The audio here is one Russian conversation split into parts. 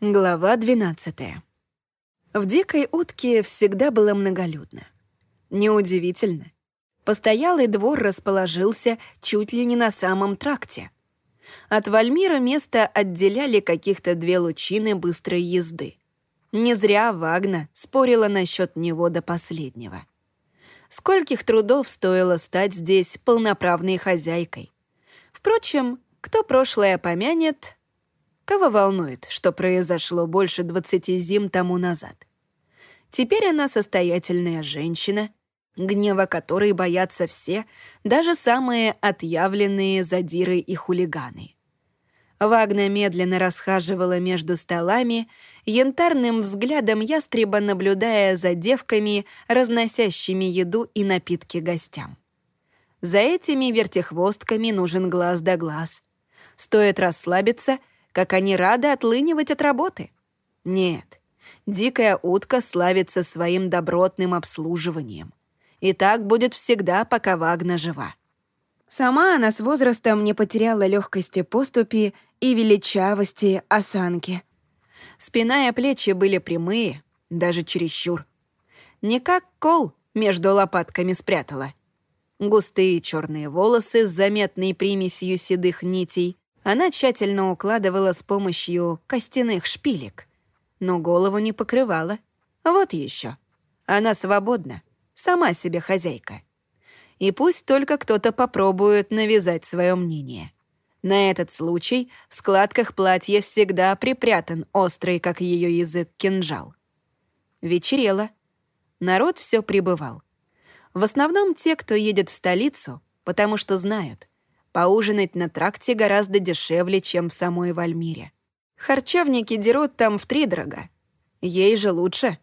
Глава 12. В «Дикой утке» всегда было многолюдно. Неудивительно. Постоялый двор расположился чуть ли не на самом тракте. От Вальмира место отделяли каких-то две лучины быстрой езды. Не зря Вагна спорила насчет него до последнего. Скольких трудов стоило стать здесь полноправной хозяйкой. Впрочем, кто прошлое помянет, Кого волнует, что произошло больше 20 зим тому назад? Теперь она состоятельная женщина, гнева которой боятся все, даже самые отъявленные задиры и хулиганы. Вагна медленно расхаживала между столами, янтарным взглядом ястреба наблюдая за девками, разносящими еду и напитки гостям. За этими вертихвостками нужен глаз да глаз. Стоит расслабиться — как они рады отлынивать от работы. Нет, дикая утка славится своим добротным обслуживанием. И так будет всегда, пока Вагна жива. Сама она с возрастом не потеряла легкости поступи и величавости осанки. Спина и плечи были прямые, даже чересчур. Не как кол между лопатками спрятала. Густые черные волосы с заметной примесью седых нитей она тщательно укладывала с помощью костяных шпилек, но голову не покрывала. Вот еще. Она свободна, сама себе хозяйка. И пусть только кто-то попробует навязать свое мнение. На этот случай в складках платья всегда припрятан острый, как ее язык, кинжал. Вечерело. Народ все прибывал. В основном те, кто едет в столицу, потому что знают, Поужинать на тракте гораздо дешевле, чем в самой Вальмире. Харчевники дерут там втридорога. Ей же лучше.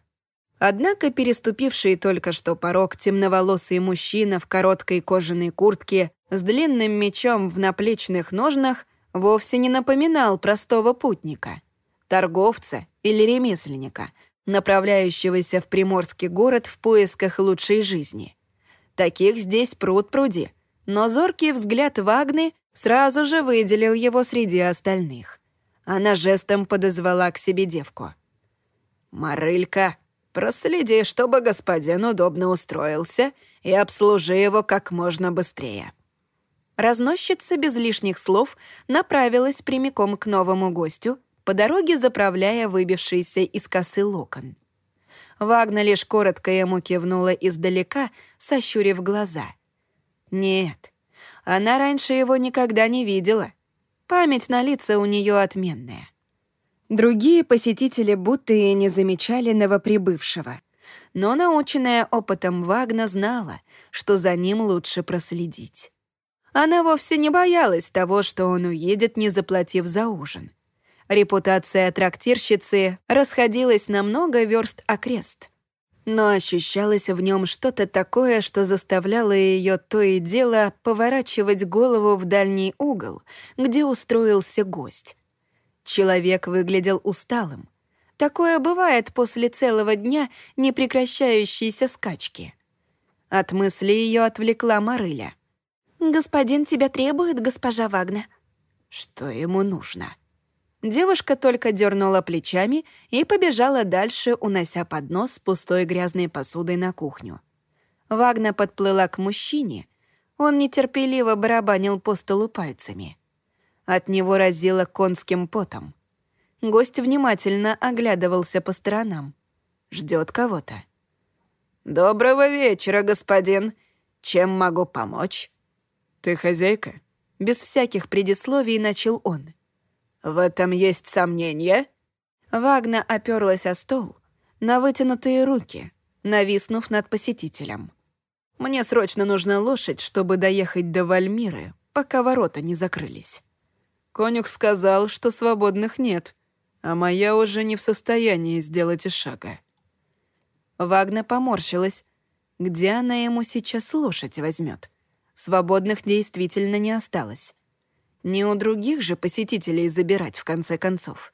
Однако переступивший только что порог темноволосый мужчина в короткой кожаной куртке с длинным мечом в наплечных ножнах вовсе не напоминал простого путника, торговца или ремесленника, направляющегося в приморский город в поисках лучшей жизни. Таких здесь пруд пруди, но зоркий взгляд Вагны сразу же выделил его среди остальных. Она жестом подозвала к себе девку. «Марылька, проследи, чтобы господин удобно устроился и обслужи его как можно быстрее». Разносчица без лишних слов направилась прямиком к новому гостю, по дороге заправляя выбившийся из косы локон. Вагна лишь коротко ему кивнула издалека, сощурив глаза — нет, она раньше его никогда не видела. Память на лица у нее отменная. Другие посетители будто и не замечали новоприбывшего. Но наученная опытом Вагна знала, что за ним лучше проследить. Она вовсе не боялась того, что он уедет, не заплатив за ужин. Репутация трактирщицы расходилась на много верст окрест — но ощущалось в нем что-то такое, что заставляло ее то и дело поворачивать голову в дальний угол, где устроился гость. Человек выглядел усталым. Такое бывает после целого дня непрекращающейся скачки. От мысли ее отвлекла Марыля. «Господин тебя требует, госпожа Вагна». «Что ему нужно?» Девушка только дернула плечами и побежала дальше, унося поднос с пустой грязной посудой на кухню. Вагна подплыла к мужчине. Он нетерпеливо барабанил по столу пальцами. От него разило конским потом. Гость внимательно оглядывался по сторонам. Ждет кого-то. «Доброго вечера, господин. Чем могу помочь?» «Ты хозяйка?» Без всяких предисловий начал он. «В этом есть сомнение?» Вагна оперлась о стол на вытянутые руки, нависнув над посетителем. «Мне срочно нужна лошадь, чтобы доехать до Вальмиры, пока ворота не закрылись». Конюх сказал, что свободных нет, а моя уже не в состоянии сделать и шага. Вагна поморщилась. Где она ему сейчас лошадь возьмет? Свободных действительно не осталось. Не у других же посетителей забирать, в конце концов.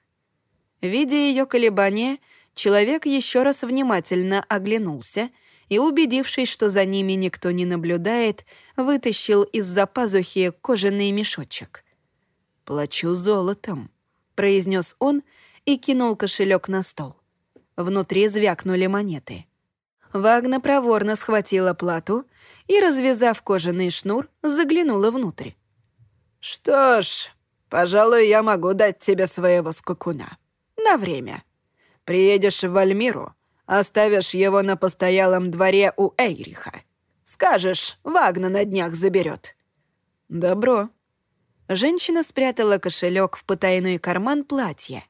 Видя ее колебания, человек еще раз внимательно оглянулся и, убедившись, что за ними никто не наблюдает, вытащил из-за пазухи кожаный мешочек. «Плачу золотом», — произнес он и кинул кошелек на стол. Внутри звякнули монеты. Вагна проворно схватила плату и, развязав кожаный шнур, заглянула внутрь. «Что ж, пожалуй, я могу дать тебе своего скакуна. На время. Приедешь в Альмиру, оставишь его на постоялом дворе у Эйриха. Скажешь, Вагна на днях заберет. «Добро». Женщина спрятала кошелек в потайной карман платья.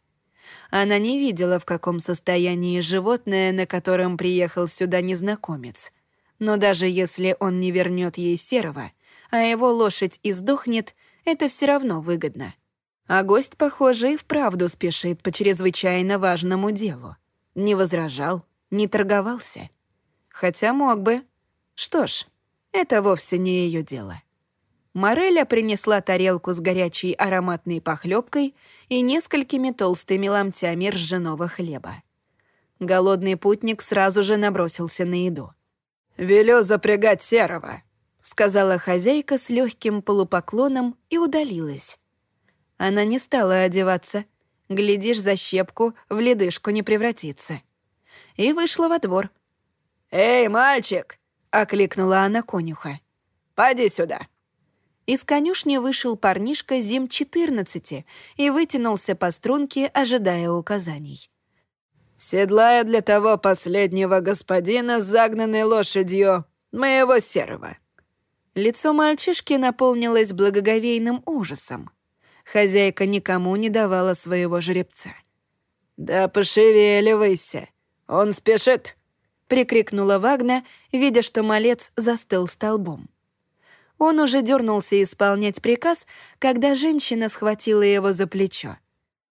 Она не видела, в каком состоянии животное, на котором приехал сюда незнакомец. Но даже если он не вернет ей серого, а его лошадь издохнет, это все равно выгодно. А гость, похоже, и вправду спешит по чрезвычайно важному делу. Не возражал, не торговался. Хотя мог бы. Что ж, это вовсе не ее дело. Мореля принесла тарелку с горячей ароматной похлебкой и несколькими толстыми ломтями ржаного хлеба. Голодный путник сразу же набросился на еду. «Велю запрягать серого», — сказала хозяйка с легким полупоклоном и удалилась. Она не стала одеваться. Глядишь, за щепку в ледышку не превратится. И вышла во двор. «Эй, мальчик!» — окликнула она конюха. «Поди сюда». Из конюшни вышел парнишка зим 14 и вытянулся по струнке, ожидая указаний. «Седлая для того последнего господина с загнанной лошадью, моего серого». Лицо мальчишки наполнилось благоговейным ужасом. Хозяйка никому не давала своего жеребца. «Да пошевеливайся, он спешит!» — прикрикнула Вагна, видя, что малец застыл столбом. Он уже дернулся исполнять приказ, когда женщина схватила его за плечо.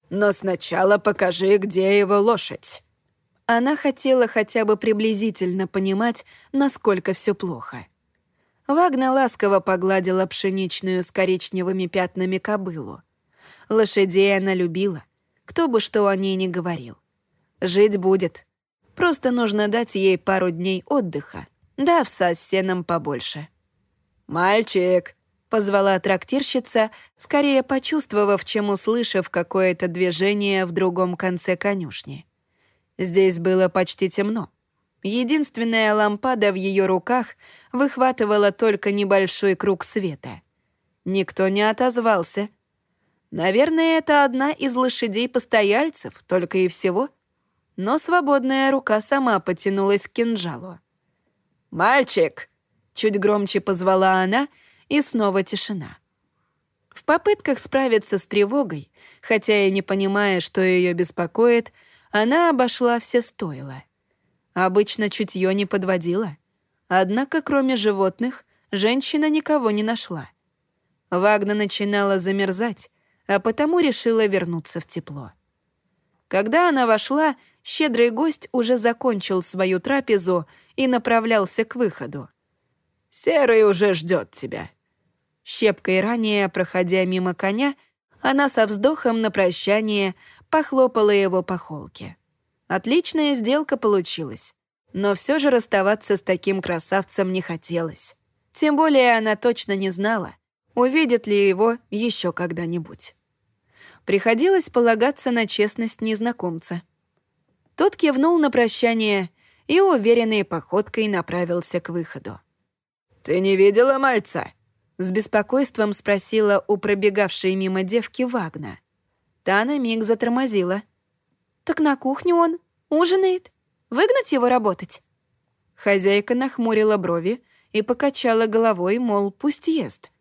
«Но сначала покажи, где его лошадь». Она хотела хотя бы приблизительно понимать, насколько все плохо. Вагна ласково погладила пшеничную с коричневыми пятнами кобылу. Лошадей она любила, кто бы что о ней ни говорил. Жить будет. Просто нужно дать ей пару дней отдыха, да овса с сеном побольше. «Мальчик!» — позвала трактирщица, скорее почувствовав, чем услышав какое-то движение в другом конце конюшни. Здесь было почти темно. Единственная лампада в ее руках выхватывала только небольшой круг света. Никто не отозвался. Наверное, это одна из лошадей-постояльцев, только и всего. Но свободная рука сама потянулась к кинжалу. «Мальчик!» Чуть громче позвала она, и снова тишина. В попытках справиться с тревогой, хотя и не понимая, что ее беспокоит, она обошла все стойла. Обычно чутье не подводила. Однако, кроме животных, женщина никого не нашла. Вагна начинала замерзать, а потому решила вернуться в тепло. Когда она вошла, щедрый гость уже закончил свою трапезу и направлялся к выходу. Серый уже ждет тебя». Щепкой ранее, проходя мимо коня, она со вздохом на прощание похлопала его по холке. Отличная сделка получилась. Но все же расставаться с таким красавцем не хотелось. Тем более она точно не знала, увидит ли его еще когда-нибудь. Приходилось полагаться на честность незнакомца. Тот кивнул на прощание и уверенной походкой направился к выходу. «Ты не видела мальца?» С беспокойством спросила у пробегавшей мимо девки Вагна. Та на миг затормозила. «Так на кухне он ужинает. Выгнать его работать?» Хозяйка нахмурила брови и покачала головой, мол, пусть ест.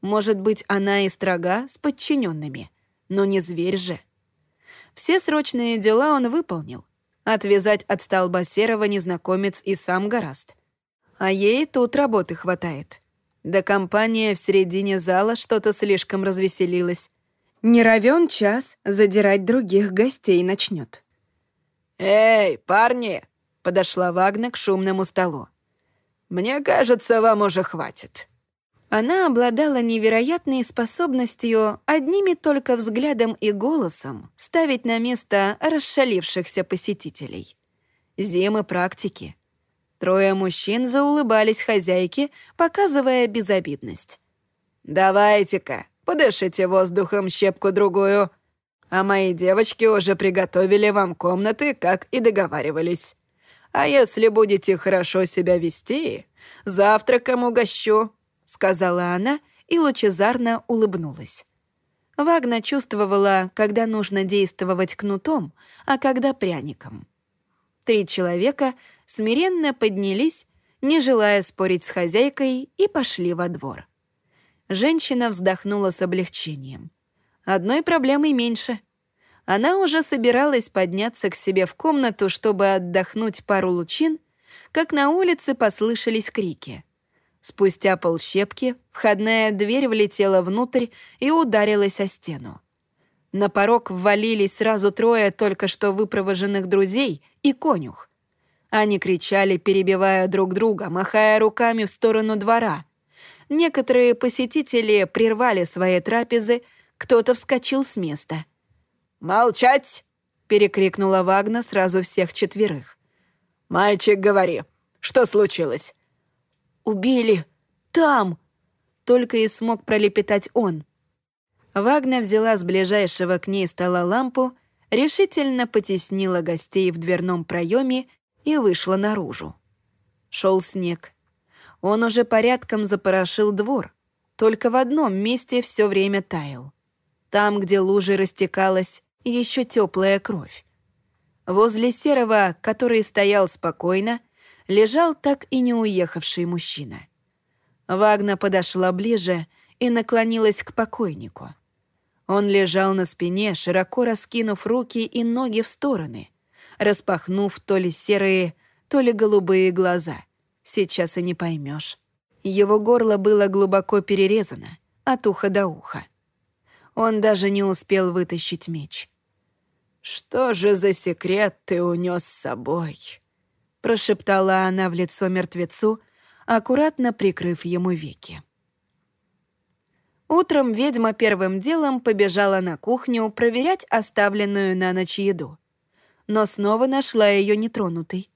Может быть, она и строга с подчиненными, но не зверь же. Все срочные дела он выполнил. Отвязать от столба серого незнакомец и сам гораст. А ей тут работы хватает. Да компания в середине зала что-то слишком развеселилась. Не равен час задирать других гостей начнет. «Эй, парни!» — подошла Вагна к шумному столу. «Мне кажется, вам уже хватит». Она обладала невероятной способностью одними только взглядом и голосом ставить на место расшалившихся посетителей. Зимы практики — Трое мужчин заулыбались хозяйке, показывая безобидность. «Давайте-ка, подышите воздухом щепку-другую». А мои девочки уже приготовили вам комнаты, как и договаривались. А если будете хорошо себя вести, завтраком угощу», — сказала она и лучезарно улыбнулась. Вагна чувствовала, когда нужно действовать кнутом, а когда пряником. Три человека смиренно поднялись, не желая спорить с хозяйкой, и пошли во двор. Женщина вздохнула с облегчением. Одной проблемой меньше. Она уже собиралась подняться к себе в комнату, чтобы отдохнуть пару лучин, как на улице послышались крики — Спустя полщепки входная дверь влетела внутрь и ударилась о стену. На порог ввалились сразу трое только что выпровоженных друзей и конюх. Они кричали, перебивая друг друга, махая руками в сторону двора. Некоторые посетители прервали свои трапезы, кто-то вскочил с места. «Молчать!» — перекрикнула Вагна сразу всех четверых. «Мальчик, говори, что случилось?» убили! Там!» Только и смог пролепетать он. Вагна взяла с ближайшего к ней стола лампу, решительно потеснила гостей в дверном проеме и вышла наружу. Шел снег. Он уже порядком запорошил двор, только в одном месте все время таял. Там, где лужи растекалась, еще теплая кровь. Возле серого, который стоял спокойно, лежал так и не уехавший мужчина. Вагна подошла ближе и наклонилась к покойнику. Он лежал на спине, широко раскинув руки и ноги в стороны, распахнув то ли серые, то ли голубые глаза. Сейчас и не поймешь. Его горло было глубоко перерезано, от уха до уха. Он даже не успел вытащить меч. «Что же за секрет ты унес с собой?» — прошептала она в лицо мертвецу, аккуратно прикрыв ему веки. Утром ведьма первым делом побежала на кухню проверять оставленную на ночь еду. Но снова нашла ее нетронутой.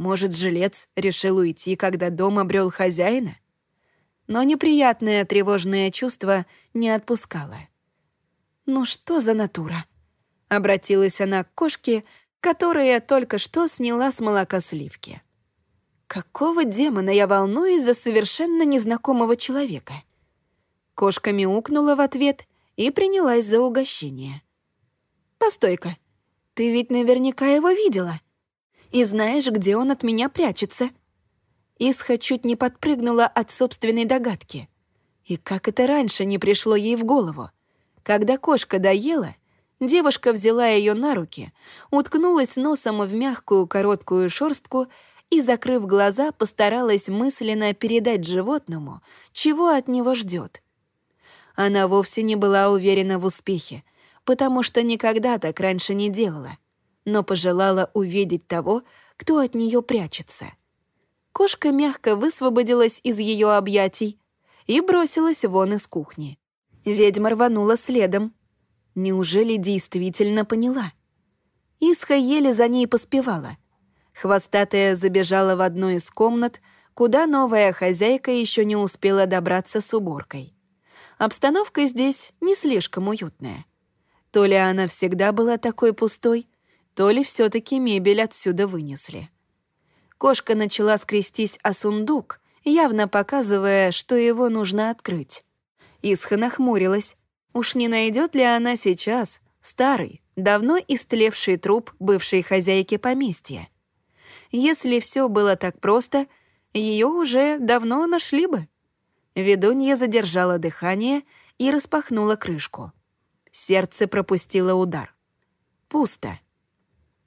Может, жилец решил уйти, когда дом обрел хозяина? Но неприятное тревожное чувство не отпускало. «Ну что за натура?» Обратилась она к кошке, которые я только что сняла с молока сливки. Какого демона я волнуюсь за совершенно незнакомого человека? Кошка мяукнула в ответ и принялась за угощение. «Постой-ка, ты ведь наверняка его видела. И знаешь, где он от меня прячется?» Исха чуть не подпрыгнула от собственной догадки. И как это раньше не пришло ей в голову? Когда кошка доела, Девушка взяла ее на руки, уткнулась носом в мягкую короткую шорстку и, закрыв глаза, постаралась мысленно передать животному, чего от него ждет. Она вовсе не была уверена в успехе, потому что никогда так раньше не делала, но пожелала увидеть того, кто от нее прячется. Кошка мягко высвободилась из ее объятий и бросилась вон из кухни. Ведьма рванула следом, Неужели действительно поняла? Исха еле за ней поспевала. Хвостатая забежала в одну из комнат, куда новая хозяйка еще не успела добраться с уборкой. Обстановка здесь не слишком уютная. То ли она всегда была такой пустой, то ли все таки мебель отсюда вынесли. Кошка начала скрестись о сундук, явно показывая, что его нужно открыть. Исха нахмурилась, Уж не найдет ли она сейчас старый, давно истлевший труп бывшей хозяйки поместья? Если все было так просто, ее уже давно нашли бы. Ведунья задержала дыхание и распахнула крышку. Сердце пропустило удар. Пусто.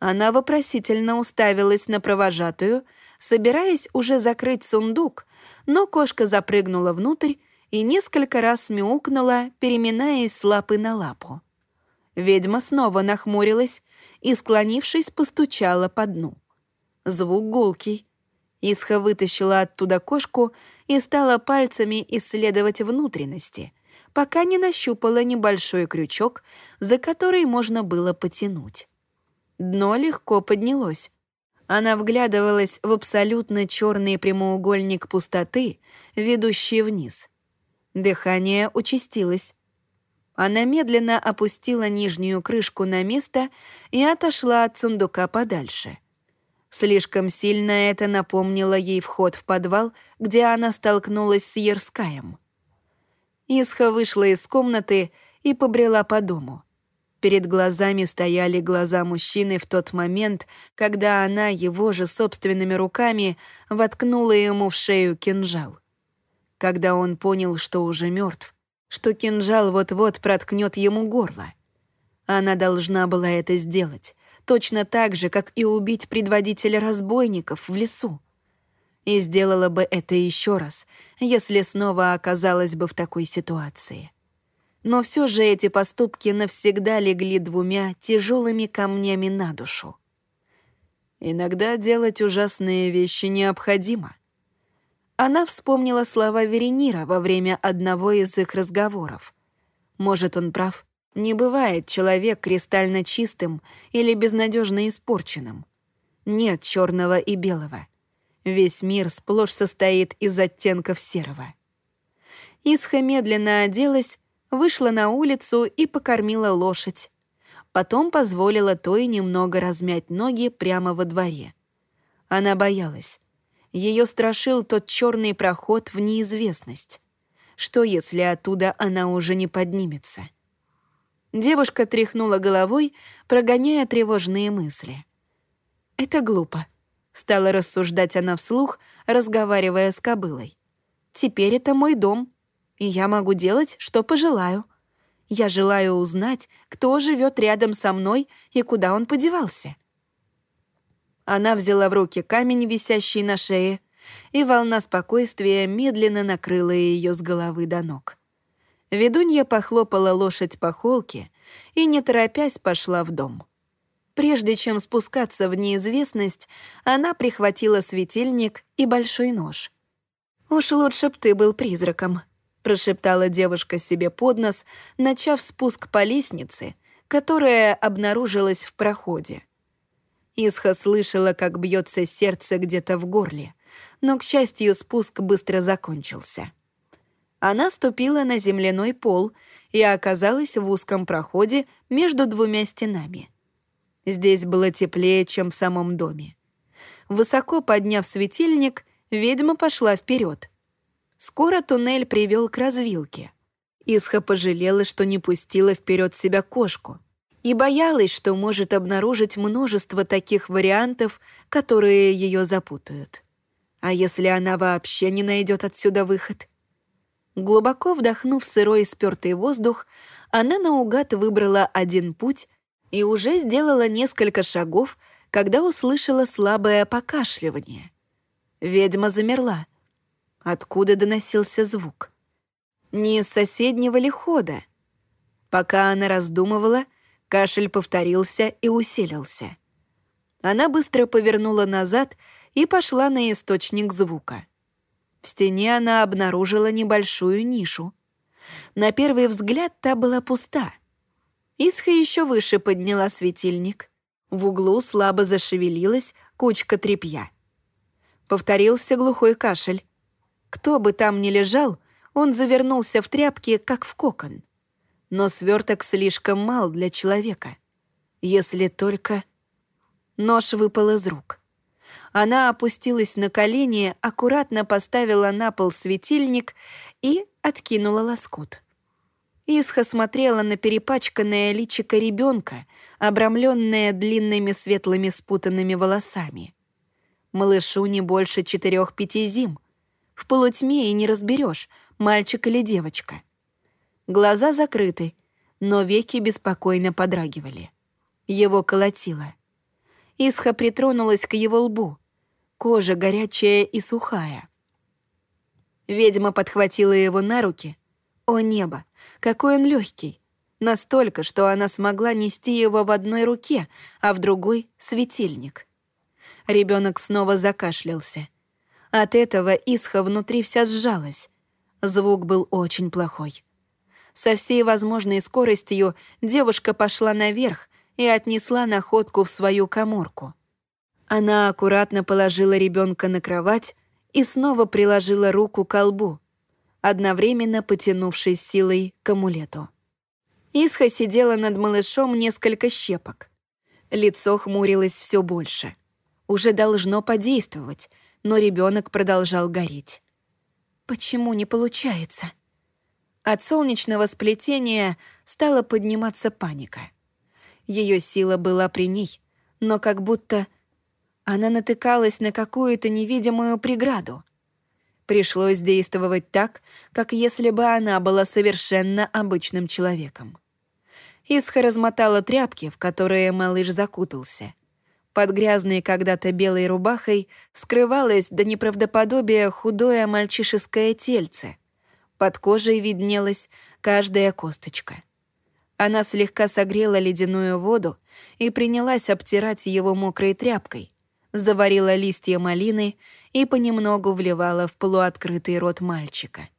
Она вопросительно уставилась на провожатую, собираясь уже закрыть сундук, но кошка запрыгнула внутрь и несколько раз мяукнула, переминаясь с лапы на лапу. Ведьма снова нахмурилась и, склонившись, постучала по дну. Звук гулкий. Исха вытащила оттуда кошку и стала пальцами исследовать внутренности, пока не нащупала небольшой крючок, за который можно было потянуть. Дно легко поднялось. Она вглядывалась в абсолютно черный прямоугольник пустоты, ведущий вниз — Дыхание участилось. Она медленно опустила нижнюю крышку на место и отошла от сундука подальше. Слишком сильно это напомнило ей вход в подвал, где она столкнулась с Ерскаем. Исха вышла из комнаты и побрела по дому. Перед глазами стояли глаза мужчины в тот момент, когда она его же собственными руками воткнула ему в шею кинжал. Когда он понял, что уже мертв, что кинжал вот-вот проткнет ему горло. Она должна была это сделать, точно так же, как и убить предводителя разбойников в лесу. И сделала бы это еще раз, если снова оказалась бы в такой ситуации. Но все же эти поступки навсегда легли двумя тяжелыми камнями на душу. Иногда делать ужасные вещи необходимо. Она вспомнила слова Веренира во время одного из их разговоров. Может, он прав? Не бывает человек кристально чистым или безнадежно испорченным. Нет черного и белого. Весь мир сплошь состоит из оттенков серого. Исха медленно оделась, вышла на улицу и покормила лошадь. Потом позволила той немного размять ноги прямо во дворе. Она боялась. Ее страшил тот черный проход в неизвестность. Что, если оттуда она уже не поднимется? Девушка тряхнула головой, прогоняя тревожные мысли. «Это глупо», — стала рассуждать она вслух, разговаривая с кобылой. «Теперь это мой дом, и я могу делать, что пожелаю. Я желаю узнать, кто живет рядом со мной и куда он подевался». Она взяла в руки камень, висящий на шее, и волна спокойствия медленно накрыла ее с головы до ног. Ведунья похлопала лошадь по холке и, не торопясь, пошла в дом. Прежде чем спускаться в неизвестность, она прихватила светильник и большой нож. «Уж лучше б ты был призраком», — прошептала девушка себе под нос, начав спуск по лестнице, которая обнаружилась в проходе. Исха слышала, как бьется сердце где-то в горле, но, к счастью, спуск быстро закончился. Она ступила на земляной пол и оказалась в узком проходе между двумя стенами. Здесь было теплее, чем в самом доме. Высоко подняв светильник, ведьма пошла вперед. Скоро туннель привел к развилке. Исха пожалела, что не пустила вперед себя кошку и боялась, что может обнаружить множество таких вариантов, которые ее запутают. А если она вообще не найдет отсюда выход? Глубоко вдохнув сырой и спёртый воздух, она наугад выбрала один путь и уже сделала несколько шагов, когда услышала слабое покашливание. Ведьма замерла. Откуда доносился звук? Не из соседнего ли? Пока она раздумывала, Кашель повторился и усилился. Она быстро повернула назад и пошла на источник звука. В стене она обнаружила небольшую нишу. На первый взгляд та была пуста. Исха еще выше подняла светильник. В углу слабо зашевелилась кучка тряпья. Повторился глухой кашель. Кто бы там ни лежал, он завернулся в тряпки, как в кокон но сверток слишком мал для человека. Если только... Нож выпал из рук. Она опустилась на колени, аккуратно поставила на пол светильник и откинула лоскут. Исха смотрела на перепачканное личико ребенка, обрамленное длинными светлыми спутанными волосами. Малышу не больше четырех-пяти зим. В полутьме и не разберешь, мальчик или девочка — Глаза закрыты, но веки беспокойно подрагивали. Его колотило. Исха притронулась к его лбу. Кожа горячая и сухая. Ведьма подхватила его на руки. О небо, какой он легкий! Настолько, что она смогла нести его в одной руке, а в другой — светильник. Ребенок снова закашлялся. От этого Исха внутри вся сжалась. Звук был очень плохой. Со всей возможной скоростью девушка пошла наверх и отнесла находку в свою коморку. Она аккуратно положила ребенка на кровать и снова приложила руку к колбу, одновременно потянувшись силой к амулету. Исха сидела над малышом несколько щепок. Лицо хмурилось все больше. Уже должно подействовать, но ребенок продолжал гореть. Почему не получается? От солнечного сплетения стала подниматься паника. Ее сила была при ней, но как будто она натыкалась на какую-то невидимую преграду. Пришлось действовать так, как если бы она была совершенно обычным человеком. Исха размотала тряпки, в которые малыш закутался. Под грязной когда-то белой рубахой скрывалось до неправдоподобия худое мальчишеское тельце. Под кожей виднелась каждая косточка. Она слегка согрела ледяную воду и принялась обтирать его мокрой тряпкой, заварила листья малины и понемногу вливала в полуоткрытый рот мальчика.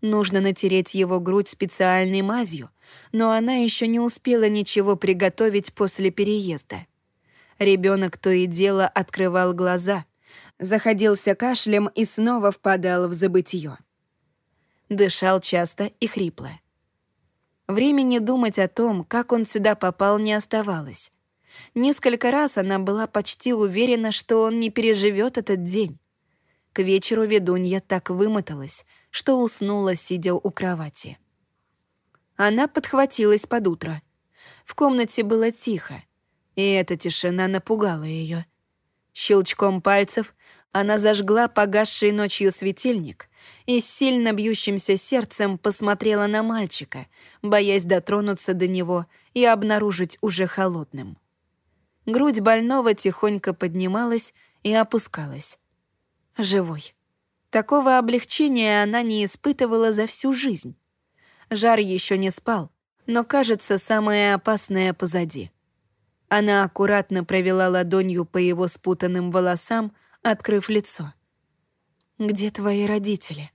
Нужно натереть его грудь специальной мазью, но она еще не успела ничего приготовить после переезда. Ребенок то и дело открывал глаза, заходился кашлем и снова впадал в забытье. Дышал часто и хрипло. Времени думать о том, как он сюда попал, не оставалось. Несколько раз она была почти уверена, что он не переживет этот день. К вечеру ведунья так вымоталась, что уснула, сидя у кровати. Она подхватилась под утро. В комнате было тихо, и эта тишина напугала ее. Щелчком пальцев она зажгла погасший ночью светильник и с сильно бьющимся сердцем посмотрела на мальчика, боясь дотронуться до него и обнаружить уже холодным. Грудь больного тихонько поднималась и опускалась. Живой. Такого облегчения она не испытывала за всю жизнь. Жар еще не спал, но, кажется, самое опасное позади. Она аккуратно провела ладонью по его спутанным волосам, открыв лицо. «Где твои родители?»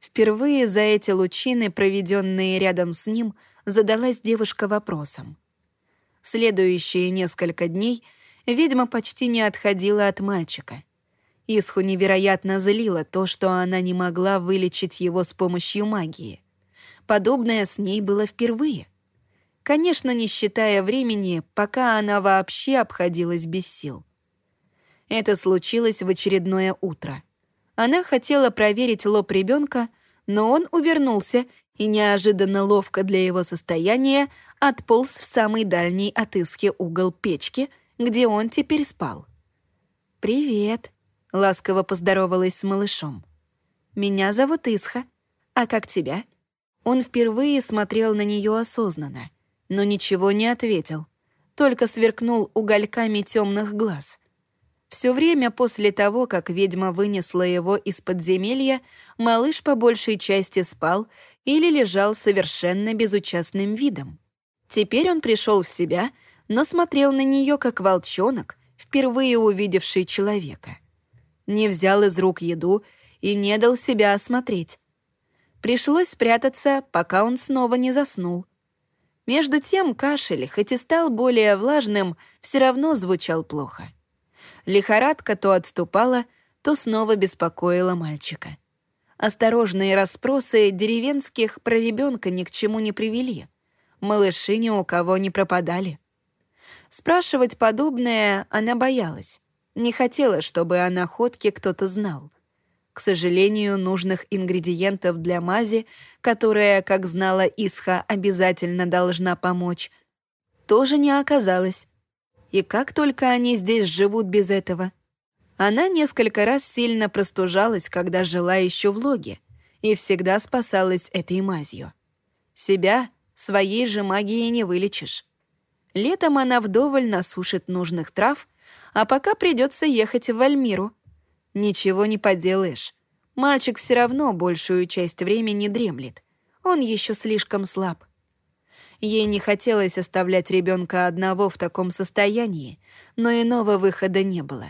Впервые за эти лучины, проведенные рядом с ним, задалась девушка вопросом. Следующие несколько дней ведьма почти не отходила от мальчика. Исху невероятно злило то, что она не могла вылечить его с помощью магии — Подобное с ней было впервые. Конечно, не считая времени, пока она вообще обходилась без сил. Это случилось в очередное утро. Она хотела проверить лоб ребенка, но он увернулся и неожиданно ловко для его состояния отполз в самый дальний от Исхи угол печки, где он теперь спал. «Привет», — ласково поздоровалась с малышом. «Меня зовут Исха. А как тебя?» Он впервые смотрел на нее осознанно, но ничего не ответил, только сверкнул угольками темных глаз. Все время после того, как ведьма вынесла его из подземелья, малыш по большей части спал или лежал совершенно безучастным видом. Теперь он пришел в себя, но смотрел на нее как волчонок, впервые увидевший человека. Не взял из рук еду и не дал себя осмотреть, Пришлось спрятаться, пока он снова не заснул. Между тем кашель, хоть и стал более влажным, все равно звучал плохо. Лихорадка то отступала, то снова беспокоила мальчика. Осторожные расспросы деревенских про ребенка ни к чему не привели. Малыши ни у кого не пропадали. Спрашивать подобное она боялась. Не хотела, чтобы о находке кто-то знал. К сожалению, нужных ингредиентов для мази, которая, как знала Исха, обязательно должна помочь, тоже не оказалось. И как только они здесь живут без этого? Она несколько раз сильно простужалась, когда жила еще в логе, и всегда спасалась этой мазью. Себя своей же магией не вылечишь. Летом она вдоволь насушит нужных трав, а пока придется ехать в Вальмиру — Ничего не поделаешь. Мальчик все равно большую часть времени дремлет. Он еще слишком слаб. Ей не хотелось оставлять ребенка одного в таком состоянии, но иного выхода не было.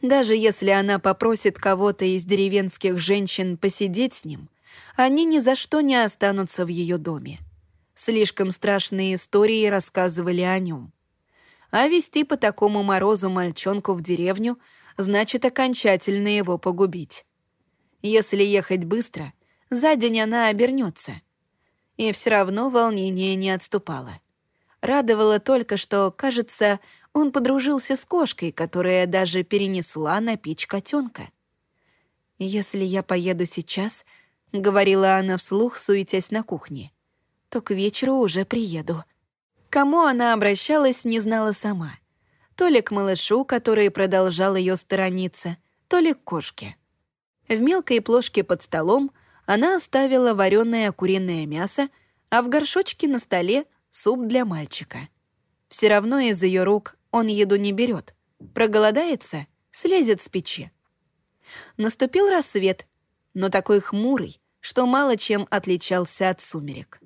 Даже если она попросит кого-то из деревенских женщин посидеть с ним, они ни за что не останутся в ее доме. Слишком страшные истории рассказывали о нем. А вести по такому морозу мальчонку в деревню значит окончательно его погубить. Если ехать быстро, за день она обернется. И все равно волнение не отступало. Радовало только, что, кажется, он подружился с кошкой, которая даже перенесла на печь котенка. «Если я поеду сейчас», — говорила она вслух, суетясь на кухне, «то к вечеру уже приеду». Кому она обращалась, не знала сама. То ли к малышу, который продолжал ее сторониться, то ли к кошке. В мелкой плошке под столом она оставила вареное куриное мясо, а в горшочке на столе суп для мальчика. Все равно из ее рук он еду не берет. Проголодается, слезет с печи. Наступил рассвет, но такой хмурый, что мало чем отличался от сумерек.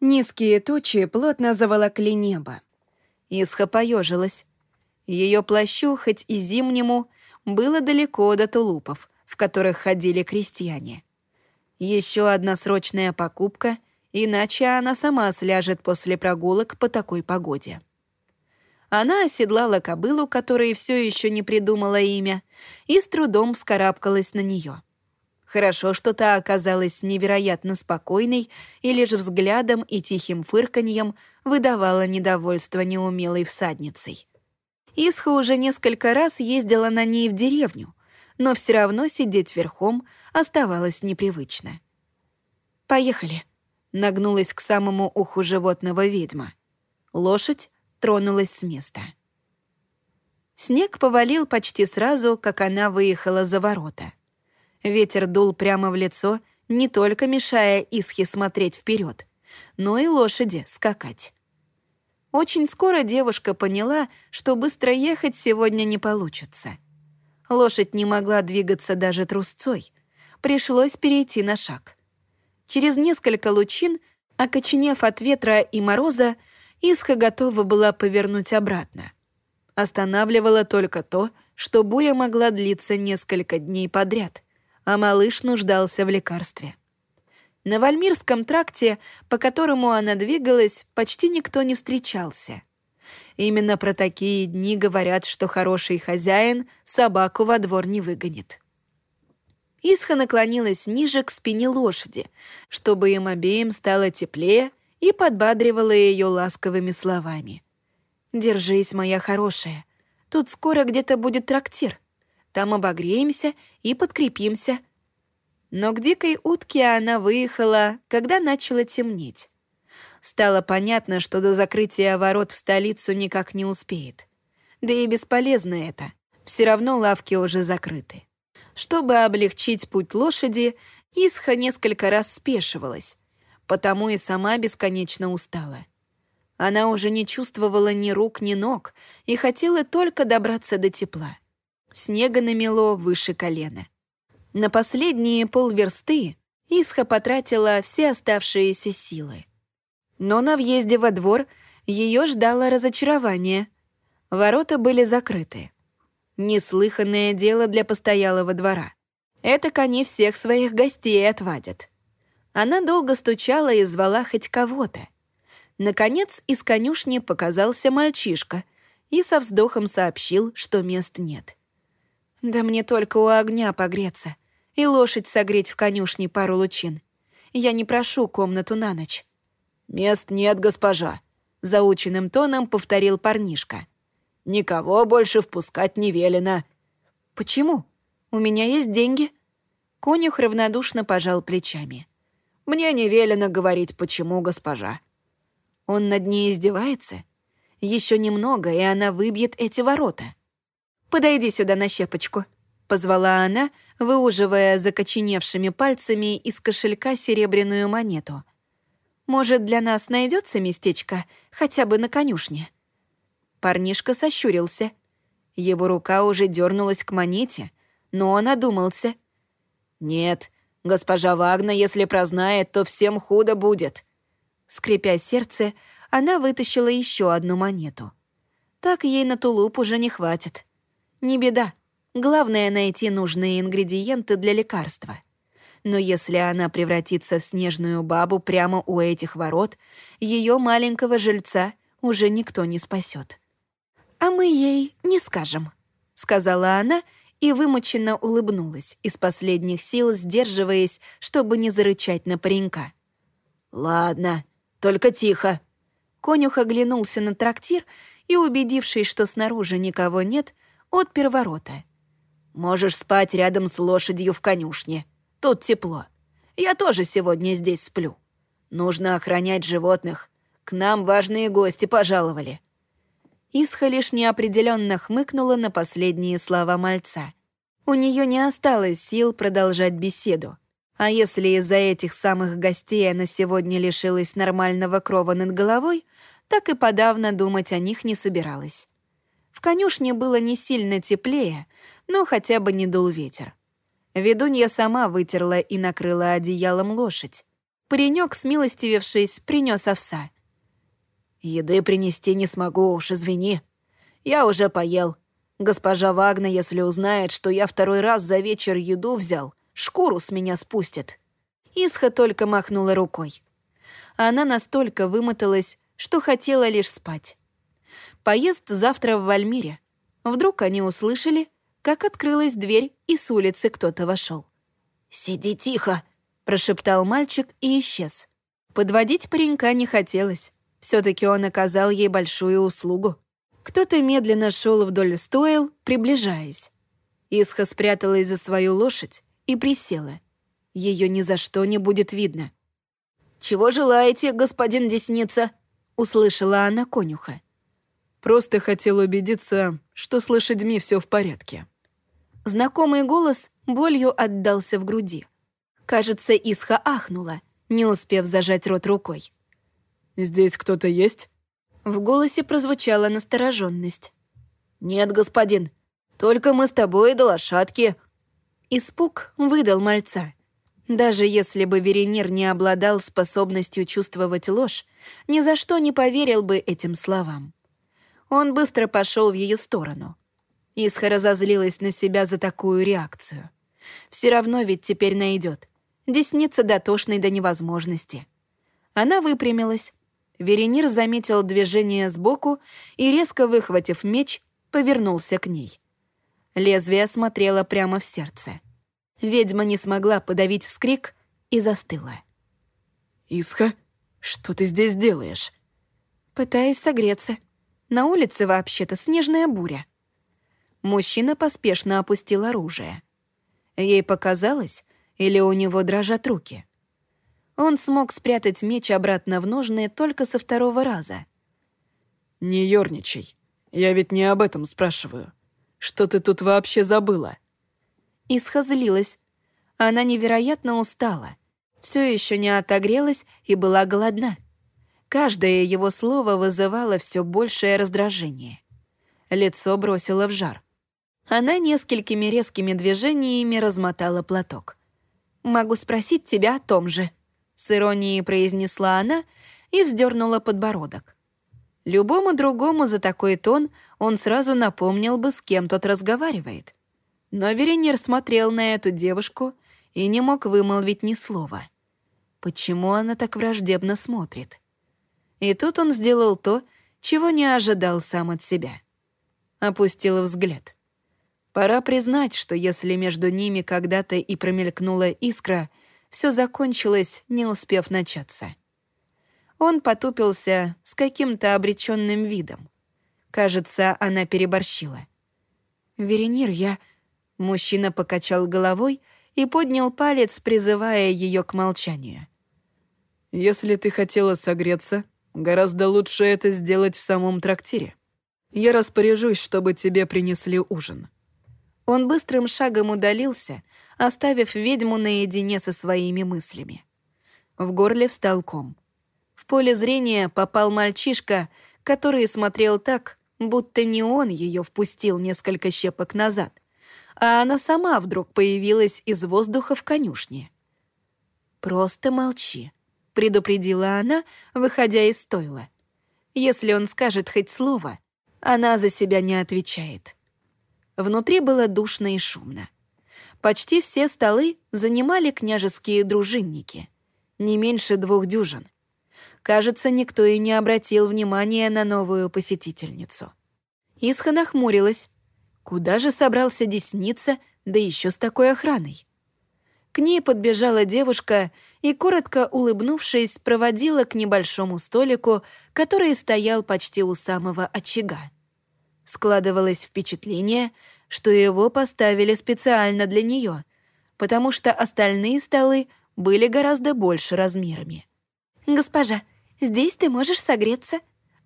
Низкие тучи плотно заволокли небо. Исха поежилась. Ее плащу, хоть и зимнему, было далеко до тулупов, в которых ходили крестьяне. Еще одна срочная покупка, иначе она сама сляжет после прогулок по такой погоде. Она оседлала кобылу, которой все еще не придумала имя, и с трудом вскарабкалась на нее. Хорошо, что та оказалась невероятно спокойной и лишь взглядом и тихим фырканьем выдавала недовольство неумелой всадницей. Исха уже несколько раз ездила на ней в деревню, но все равно сидеть верхом оставалось непривычно. «Поехали», — нагнулась к самому уху животного ведьма. Лошадь тронулась с места. Снег повалил почти сразу, как она выехала за ворота. Ветер дул прямо в лицо, не только мешая Исхе смотреть вперед, но и лошади скакать. Очень скоро девушка поняла, что быстро ехать сегодня не получится. Лошадь не могла двигаться даже трусцой. Пришлось перейти на шаг. Через несколько лучин, окоченев от ветра и мороза, Исха готова была повернуть обратно. Останавливало только то, что буря могла длиться несколько дней подряд, а малыш нуждался в лекарстве. На Вальмирском тракте, по которому она двигалась, почти никто не встречался. Именно про такие дни говорят, что хороший хозяин собаку во двор не выгонит. Исха наклонилась ниже к спине лошади, чтобы им обеим стало теплее и подбадривала ее ласковыми словами. «Держись, моя хорошая. Тут скоро где-то будет трактир. Там обогреемся и подкрепимся». Но к дикой утке она выехала, когда начало темнеть. Стало понятно, что до закрытия ворот в столицу никак не успеет. Да и бесполезно это. Все равно лавки уже закрыты. Чтобы облегчить путь лошади, Исха несколько раз спешивалась, потому и сама бесконечно устала. Она уже не чувствовала ни рук, ни ног и хотела только добраться до тепла. Снега намело выше колена. На последние полверсты Исха потратила все оставшиеся силы. Но на въезде во двор ее ждало разочарование. Ворота были закрыты. Неслыханное дело для постоялого двора. Это они всех своих гостей отвадят. Она долго стучала и звала хоть кого-то. Наконец из конюшни показался мальчишка и со вздохом сообщил, что мест нет. «Да мне только у огня погреться и лошадь согреть в конюшне пару лучин. Я не прошу комнату на ночь». «Мест нет, госпожа», — заученным тоном повторил парнишка. «Никого больше впускать не велено». «Почему? У меня есть деньги». Конюх равнодушно пожал плечами. Мне не велено говорить, почему, госпожа». Он над ней издевается? Еще немного, и она выбьет эти ворота. «Подойди сюда на щепочку», — позвала она, выуживая закоченевшими пальцами из кошелька серебряную монету. «Может, для нас найдется местечко, хотя бы на конюшне?» Парнишка сощурился. Его рука уже дернулась к монете, но он одумался. «Нет, Госпожа Вагна, если прознает, то всем худо будет». Скрипя сердце, она вытащила еще одну монету. Так ей на тулуп уже не хватит. Не беда. Главное — найти нужные ингредиенты для лекарства. Но если она превратится в снежную бабу прямо у этих ворот, ее маленького жильца уже никто не спасет. «А мы ей не скажем», — сказала она, — и вымученно улыбнулась, из последних сил сдерживаясь, чтобы не зарычать на паренька. «Ладно, только тихо». Конюх оглянулся на трактир и, убедившись, что снаружи никого нет, отпер ворота. «Можешь спать рядом с лошадью в конюшне. Тут тепло. Я тоже сегодня здесь сплю. Нужно охранять животных. К нам важные гости пожаловали». Исха лишь неопределенно хмыкнула на последние слова мальца. У нее не осталось сил продолжать беседу. А если из-за этих самых гостей она сегодня лишилась нормального крова над головой, так и подавно думать о них не собиралась. В конюшне было не сильно теплее, но хотя бы не дул ветер. Ведунья сама вытерла и накрыла одеялом лошадь. Паренек, смилостивившись, принес овса. «Еды принести не смогу, уж извини. Я уже поел. Госпожа Вагна, если узнает, что я второй раз за вечер еду взял, шкуру с меня спустит». Исха только махнула рукой. Она настолько вымоталась, что хотела лишь спать. Поезд завтра в Вальмире. Вдруг они услышали, как открылась дверь, и с улицы кто-то вошел. «Сиди тихо!» — прошептал мальчик и исчез. Подводить паренька не хотелось. все таки он оказал ей большую услугу. Кто-то медленно шел вдоль стоил, приближаясь. Исха спряталась за свою лошадь и присела. Ее ни за что не будет видно. «Чего желаете, господин Десница?» — услышала она конюха. «Просто хотел убедиться, что с лошадьми все в порядке». Знакомый голос болью отдался в груди. Кажется, Исха ахнула, не успев зажать рот рукой. «Здесь кто-то есть?» В голосе прозвучала настороженность. «Нет, господин, только мы с тобой до лошадки». Испуг выдал мальца. Даже если бы Веренир не обладал способностью чувствовать ложь, ни за что не поверил бы этим словам. Он быстро пошел в ее сторону. Исха разозлилась на себя за такую реакцию. Все равно ведь теперь найдет. Десница дотошной до невозможности. Она выпрямилась. Веренир заметил движение сбоку и, резко выхватив меч, повернулся к ней. Лезвие смотрело прямо в сердце. Ведьма не смогла подавить вскрик и застыла. «Исха, что ты здесь делаешь?» «Пытаюсь согреться. На улице вообще-то снежная буря». Мужчина поспешно опустил оружие. Ей показалось, или у него дрожат руки. Он смог спрятать меч обратно в ножны только со второго раза. «Не ёрничай. Я ведь не об этом спрашиваю. Что ты тут вообще забыла?» Исха злилась. Она невероятно устала. Все еще не отогрелась и была голодна. Каждое его слово вызывало все большее раздражение. Лицо бросило в жар. Она несколькими резкими движениями размотала платок. «Могу спросить тебя о том же», — с иронией произнесла она и вздернула подбородок. Любому другому за такой тон он сразу напомнил бы, с кем тот разговаривает. Но Веренир смотрел на эту девушку и не мог вымолвить ни слова. Почему она так враждебно смотрит? И тут он сделал то, чего не ожидал сам от себя. Опустил взгляд — Пора признать, что если между ними когда-то и промелькнула искра, все закончилось, не успев начаться. Он потупился с каким-то обреченным видом. Кажется, она переборщила. «Веренир, я...» Мужчина покачал головой и поднял палец, призывая ее к молчанию. «Если ты хотела согреться, гораздо лучше это сделать в самом трактире. Я распоряжусь, чтобы тебе принесли ужин». Он быстрым шагом удалился, оставив ведьму наедине со своими мыслями. В горле встал ком. В поле зрения попал мальчишка, который смотрел так, будто не он ее впустил несколько щепок назад, а она сама вдруг появилась из воздуха в конюшне. «Просто молчи», — предупредила она, выходя из стойла. «Если он скажет хоть слово, она за себя не отвечает». Внутри было душно и шумно. Почти все столы занимали княжеские дружинники. Не меньше двух дюжин. Кажется, никто и не обратил внимания на новую посетительницу. Исха нахмурилась. Куда же собрался десница, да еще с такой охраной? К ней подбежала девушка и, коротко улыбнувшись, проводила к небольшому столику, который стоял почти у самого очага. Складывалось впечатление, что его поставили специально для нее, потому что остальные столы были гораздо больше размерами. «Госпожа, здесь ты можешь согреться.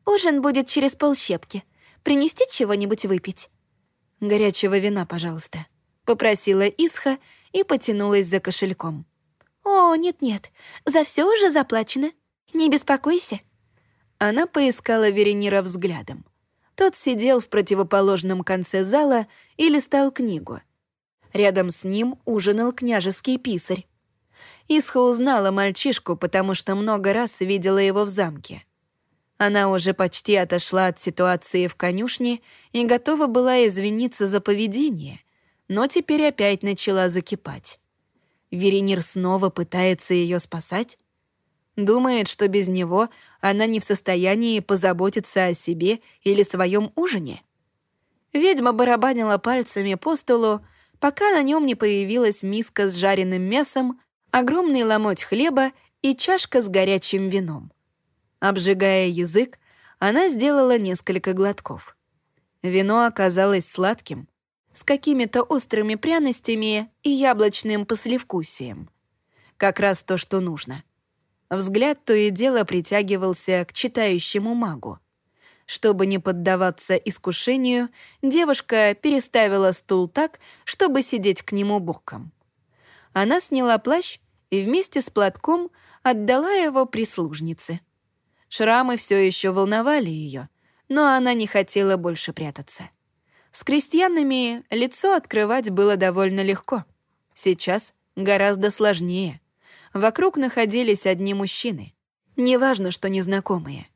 Ужин будет через полщепки. Принести чего-нибудь выпить?» «Горячего вина, пожалуйста», — попросила Исха и потянулась за кошельком. «О, нет-нет, за все уже заплачено. Не беспокойся». Она поискала Веренира взглядом. Тот сидел в противоположном конце зала и листал книгу. Рядом с ним ужинал княжеский писарь. Исха узнала мальчишку, потому что много раз видела его в замке. Она уже почти отошла от ситуации в конюшне и готова была извиниться за поведение, но теперь опять начала закипать. Веренир снова пытается ее спасать? Думает, что без него она не в состоянии позаботиться о себе или своем ужине? Ведьма барабанила пальцами по столу, пока на нем не появилась миска с жареным мясом, огромный ломоть хлеба и чашка с горячим вином. Обжигая язык, она сделала несколько глотков. Вино оказалось сладким, с какими-то острыми пряностями и яблочным послевкусием. Как раз то, что нужно. Взгляд то и дело притягивался к читающему магу. Чтобы не поддаваться искушению, девушка переставила стул так, чтобы сидеть к нему боком. Она сняла плащ и вместе с платком отдала его прислужнице — Шрамы все еще волновали ее, но она не хотела больше прятаться. С крестьянами лицо открывать было довольно легко. Сейчас гораздо сложнее. Вокруг находились одни мужчины. Неважно, что незнакомые.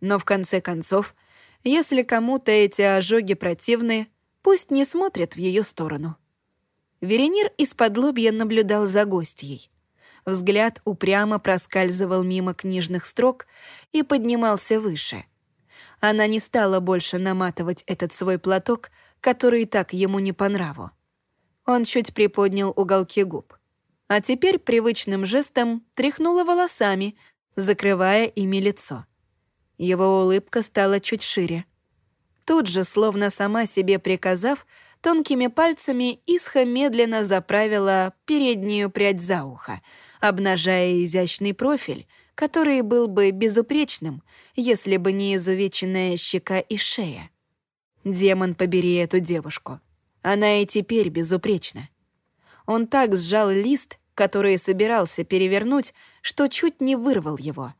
Но в конце концов, если кому-то эти ожоги противны, пусть не смотрят в ее сторону. Веренир из-под лобья наблюдал за гостьей. Взгляд упрямо проскальзывал мимо книжных строк и поднимался выше. Она не стала больше наматывать этот свой платок, который так ему не по нраву. Он чуть приподнял уголки губ. А теперь привычным жестом тряхнула волосами, закрывая ими лицо. Его улыбка стала чуть шире. Тут же, словно сама себе приказав, тонкими пальцами Исха медленно заправила переднюю прядь за ухо — обнажая изящный профиль, который был бы безупречным, если бы не изувеченная щека и шея. Демон, побери эту девушку. Она и теперь безупречна. Он так сжал лист, который собирался перевернуть, что чуть не вырвал его.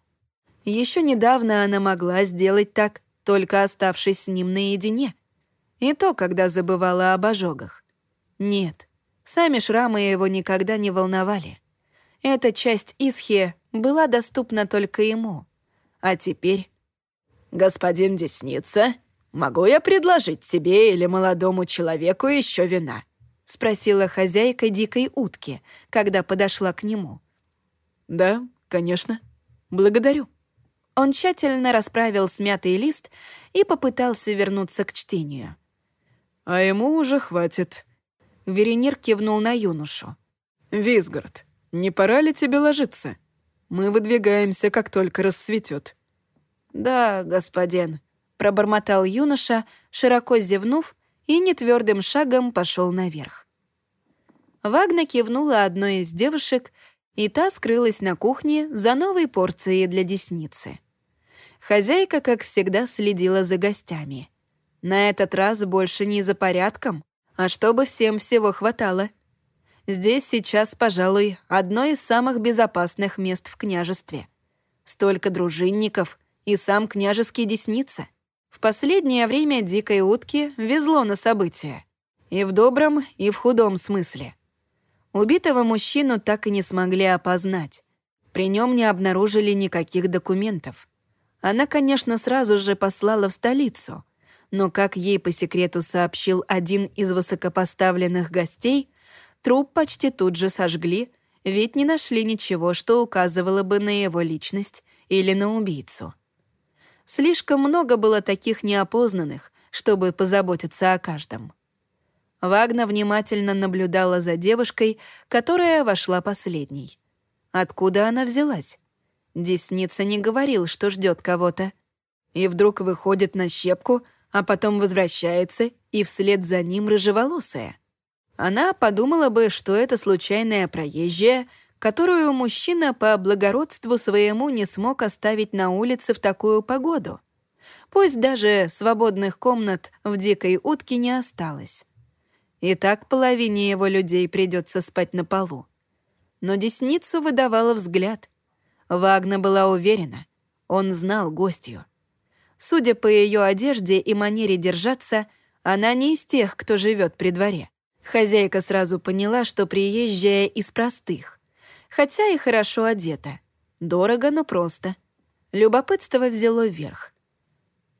Еще недавно она могла сделать так, только оставшись с ним наедине. И то, когда забывала об ожогах. Нет, сами шрамы его никогда не волновали. Эта часть Исхи была доступна только ему. А теперь... «Господин Десница, могу я предложить тебе или молодому человеку еще вина?» — спросила хозяйка дикой утки, когда подошла к нему. «Да, конечно. Благодарю». Он тщательно расправил смятый лист и попытался вернуться к чтению. «А ему уже хватит». Веренир кивнул на юношу. «Визгард, не пора ли тебе ложиться? Мы выдвигаемся, как только рассветет. «Да, господин», — пробормотал юноша, широко зевнув, и нетвердым шагом пошел наверх. Вагна кивнула одной из девушек, и та скрылась на кухне за новой порцией для десницы. Хозяйка, как всегда, следила за гостями. На этот раз больше не за порядком, а чтобы всем всего хватало — Здесь сейчас, пожалуй, одно из самых безопасных мест в княжестве. Столько дружинников и сам княжеский десница. В последнее время дикой утке везло на события. И в добром, и в худом смысле. Убитого мужчину так и не смогли опознать. При нем не обнаружили никаких документов. Она, конечно, сразу же послала в столицу, но, как ей по секрету сообщил один из высокопоставленных гостей, Труп почти тут же сожгли, ведь не нашли ничего, что указывало бы на его личность или на убийцу. Слишком много было таких неопознанных, чтобы позаботиться о каждом. Вагна внимательно наблюдала за девушкой, которая вошла последней. Откуда она взялась? Десница не говорил, что ждет кого-то. И вдруг выходит на щепку, а потом возвращается, и вслед за ним рыжеволосая. Она подумала бы, что это случайная проезжая, которую мужчина по благородству своему не смог оставить на улице в такую погоду. Пусть даже свободных комнат в дикой утке не осталось. И так половине его людей придется спать на полу. Но десницу выдавала взгляд. Вагна была уверена, он знал гостью. Судя по ее одежде и манере держаться, она не из тех, кто живет при дворе. Хозяйка сразу поняла, что приезжая из простых, хотя и хорошо одета. Дорого, но просто. Любопытство взяло вверх.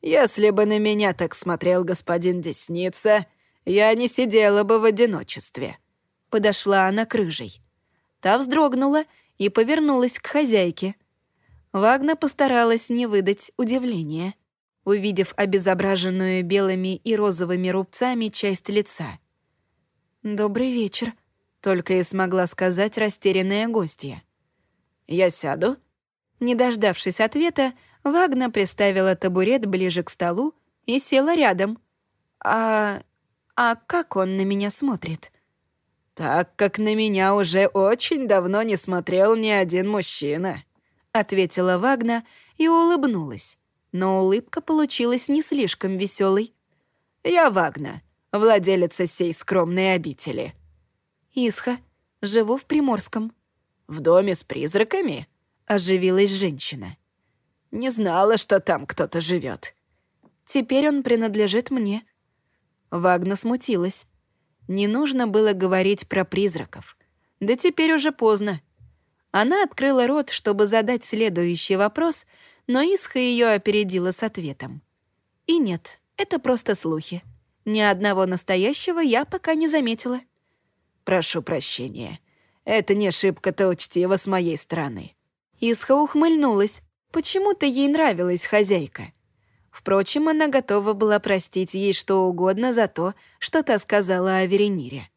«Если бы на меня так смотрел господин Десница, я не сидела бы в одиночестве». Подошла она к рыжей. Та вздрогнула и повернулась к хозяйке. Вагна постаралась не выдать удивления, увидев обезображенную белыми и розовыми рубцами часть лица. «Добрый вечер», — только и смогла сказать растерянная гостья. «Я сяду?» Не дождавшись ответа, Вагна приставила табурет ближе к столу и села рядом. «А... а как он на меня смотрит?» «Так как на меня уже очень давно не смотрел ни один мужчина», — ответила Вагна и улыбнулась. Но улыбка получилась не слишком веселой. «Я Вагна, владелица сей скромной обители». «Исха, живу в Приморском». «В доме с призраками?» — оживилась женщина. Не знала, что там кто-то живет. Теперь он принадлежит мне». Вагна смутилась. Не нужно было говорить про призраков. Да теперь уже поздно. Она открыла рот, чтобы задать следующий вопрос, но Исха ее опередила с ответом. И нет, это просто слухи. Ни одного настоящего я пока не заметила. «Прошу прощения. Это не шибко-то учтиво с моей стороны». Исха ухмыльнулась. Почему-то ей нравилась хозяйка. Впрочем, она готова была простить ей что угодно за то, что та сказала о Веренире.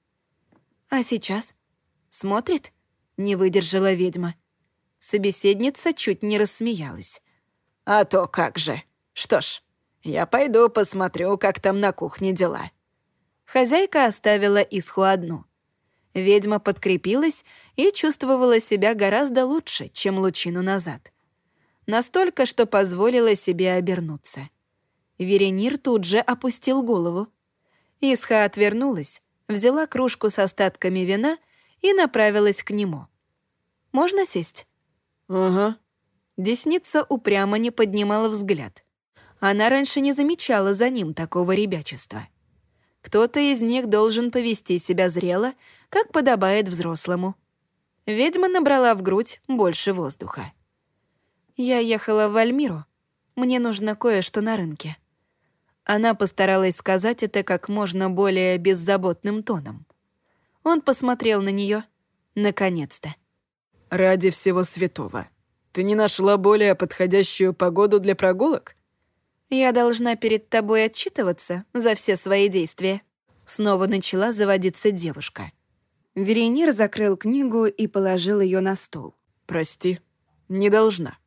«А сейчас?» «Смотрит?» — не выдержала ведьма. Собеседница чуть не рассмеялась. «А то как же! Что ж, я пойду посмотрю, как там на кухне дела». Хозяйка оставила Исху одну. Ведьма подкрепилась и чувствовала себя гораздо лучше, чем лучину назад настолько, что позволила себе обернуться. Веренир тут же опустил голову. Исха отвернулась, взяла кружку с остатками вина и направилась к нему. «Можно сесть?» «Ага». Десница упрямо не поднимала взгляд. Она раньше не замечала за ним такого ребячества. Кто-то из них должен повести себя зрело, как подобает взрослому. Ведьма набрала в грудь больше воздуха. Я ехала в Альмиру. Мне нужно кое-что на рынке». Она постаралась сказать это как можно более беззаботным тоном. Он посмотрел на нее. Наконец-то. «Ради всего святого. Ты не нашла более подходящую погоду для прогулок?» «Я должна перед тобой отчитываться за все свои действия». Снова начала заводиться девушка. Веренир закрыл книгу и положил ее на стол. «Прости, не должна».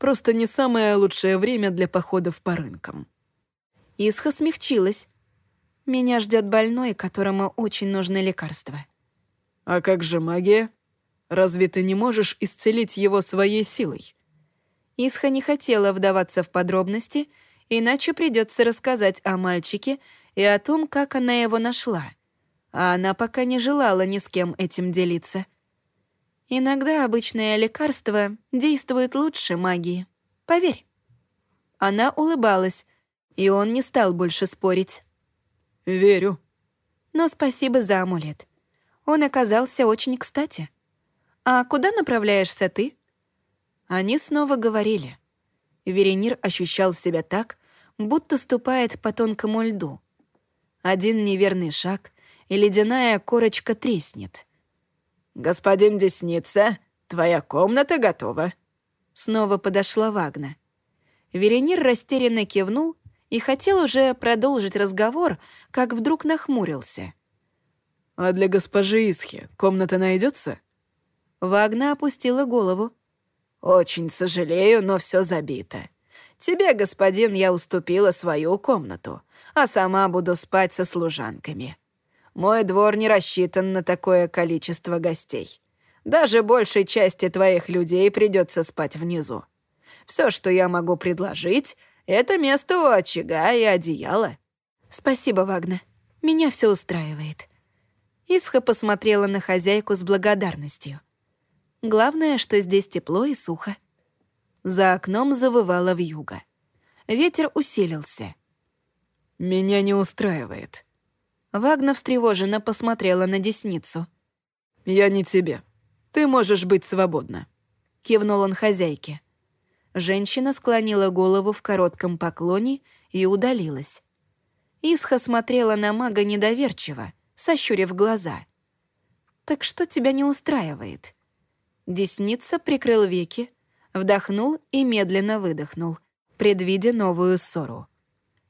Просто не самое лучшее время для походов по рынкам». Исха смягчилась. «Меня ждет больной, которому очень нужны лекарства». «А как же магия? Разве ты не можешь исцелить его своей силой?» Исха не хотела вдаваться в подробности, иначе придется рассказать о мальчике и о том, как она его нашла. А она пока не желала ни с кем этим делиться. Иногда обычное лекарство действует лучше магии. Поверь. Она улыбалась, и он не стал больше спорить. «Верю». Но спасибо за амулет. Он оказался очень кстати. «А куда направляешься ты?» Они снова говорили. Веренир ощущал себя так, будто ступает по тонкому льду. Один неверный шаг, и ледяная корочка треснет — «Господин Десница, твоя комната готова». Снова подошла Вагна. Веренир растерянно кивнул и хотел уже продолжить разговор, как вдруг нахмурился. «А для госпожи Исхи комната найдется? Вагна опустила голову. «Очень сожалею, но все забито. Тебе, господин, я уступила свою комнату, а сама буду спать со служанками. Мой двор не рассчитан на такое количество гостей. Даже большей части твоих людей придется спать внизу. Все, что я могу предложить, это место у очага и одеяло». «Спасибо, Вагна. Меня все устраивает». Исха посмотрела на хозяйку с благодарностью. Главное, что здесь тепло и сухо. За окном завывало вьюга. Ветер усилился. «Меня не устраивает». Вагна встревоженно посмотрела на десницу. «Я не тебе. Ты можешь быть свободна», — кивнул он хозяйке. Женщина склонила голову в коротком поклоне и удалилась. Исха смотрела на мага недоверчиво, сощурив глаза. «Так что тебя не устраивает?» Десница прикрыл веки, вдохнул и медленно выдохнул, предвидя новую ссору.